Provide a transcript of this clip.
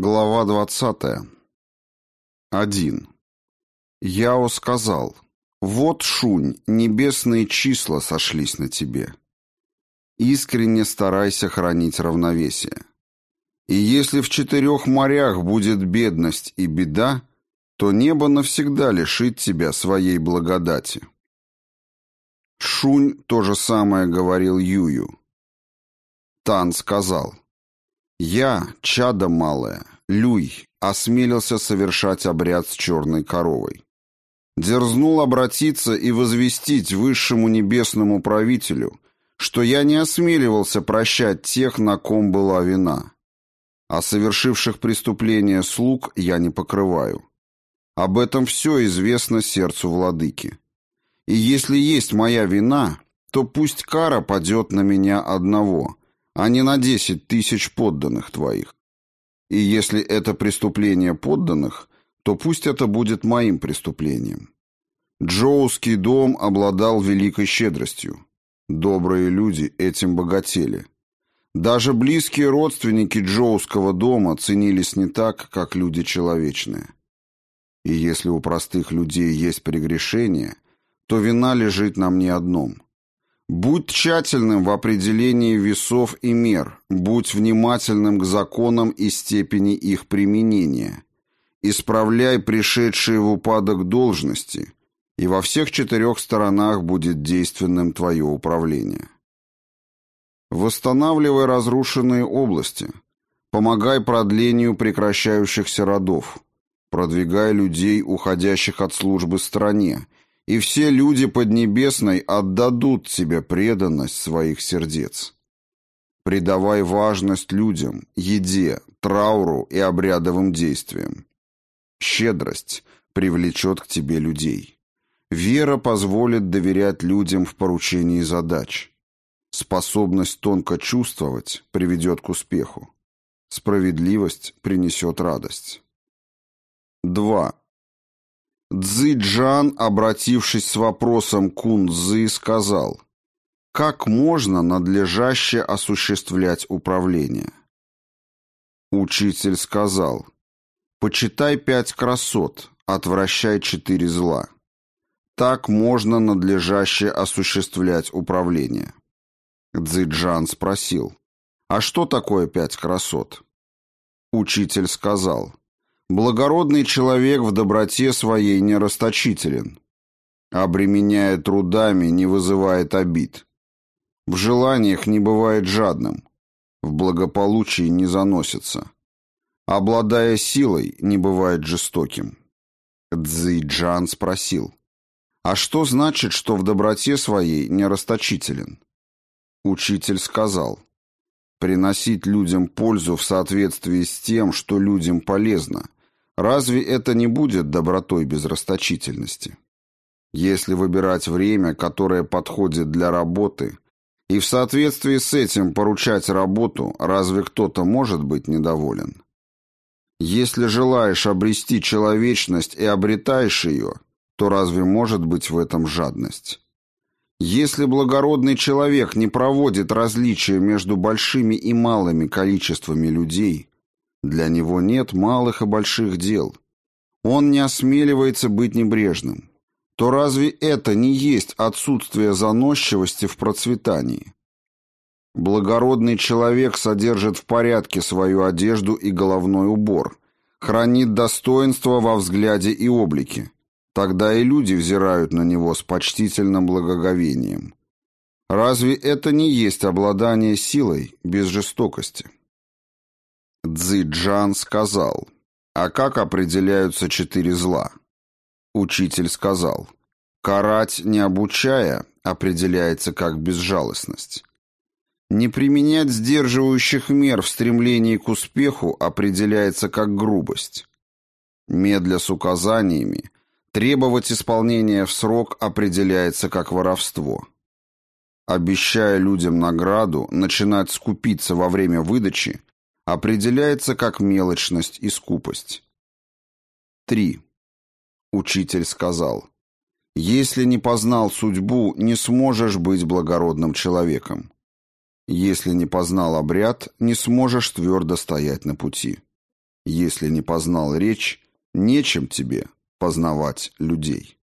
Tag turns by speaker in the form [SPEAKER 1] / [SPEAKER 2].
[SPEAKER 1] Глава 20. 1. Яо сказал, «Вот, Шунь, небесные числа сошлись на тебе. Искренне старайся хранить равновесие. И если в четырех морях будет бедность и беда, то небо навсегда лишит тебя своей благодати». Шунь то же самое говорил Юю. Тан сказал, «Я, чадо малое, Люй, осмелился совершать обряд с черной коровой. Дерзнул обратиться и возвестить высшему небесному правителю, что я не осмеливался прощать тех, на ком была вина. А совершивших преступления слуг я не покрываю. Об этом все известно сердцу владыки. И если есть моя вина, то пусть кара падет на меня одного, а не на десять тысяч подданных твоих. И если это преступление подданных, то пусть это будет моим преступлением. Джоуский дом обладал великой щедростью. Добрые люди этим богатели. Даже близкие родственники Джоуского дома ценились не так, как люди человечные. И если у простых людей есть прегрешение, то вина лежит на мне одном. Будь тщательным в определении весов и мер, будь внимательным к законам и степени их применения. Исправляй пришедшие в упадок должности, и во всех четырех сторонах будет действенным твое управление. Восстанавливай разрушенные области, помогай продлению прекращающихся родов, продвигай людей, уходящих от службы стране, и все люди Поднебесной отдадут тебе преданность своих сердец. Придавай важность людям, еде, трауру и обрядовым действиям. Щедрость привлечет к тебе людей. Вера позволит доверять людям в поручении задач. Способность тонко чувствовать приведет к успеху. Справедливость принесет радость. 2. Цзы-Джан, обратившись с вопросом Кун-Цзы, сказал, «Как можно надлежаще осуществлять управление?» Учитель сказал, «Почитай пять красот, отвращай четыре зла. Так можно надлежаще осуществлять управление». Цзы-Джан спросил, «А что такое пять красот?» Учитель сказал, Благородный человек в доброте своей не расточителен. Обременяя трудами, не вызывает обид. В желаниях не бывает жадным. В благополучии не заносится. Обладая силой, не бывает жестоким. Цзи-Джан спросил, «А что значит, что в доброте своей не расточителен?» Учитель сказал, «Приносить людям пользу в соответствии с тем, что людям полезно – Разве это не будет добротой без расточительности? Если выбирать время, которое подходит для работы, и в соответствии с этим поручать работу, разве кто-то может быть недоволен? Если желаешь обрести человечность и обретаешь ее, то разве может быть в этом жадность? Если благородный человек не проводит различия между большими и малыми количествами людей, для него нет малых и больших дел. Он не осмеливается быть небрежным. То разве это не есть отсутствие заносчивости в процветании? Благородный человек содержит в порядке свою одежду и головной убор, хранит достоинство во взгляде и облике. Тогда и люди взирают на него с почтительным благоговением. Разве это не есть обладание силой без жестокости? Цзи-Джан сказал, «А как определяются четыре зла?» Учитель сказал, «Карать, не обучая, определяется как безжалостность. Не применять сдерживающих мер в стремлении к успеху определяется как грубость. Медля с указаниями, требовать исполнения в срок определяется как воровство. Обещая людям награду, начинать скупиться во время выдачи определяется как мелочность и скупость. 3. Учитель сказал, «Если не познал судьбу, не сможешь быть благородным человеком. Если не познал обряд, не сможешь твердо стоять на пути». Если не познал речь, нечем тебе познавать людей.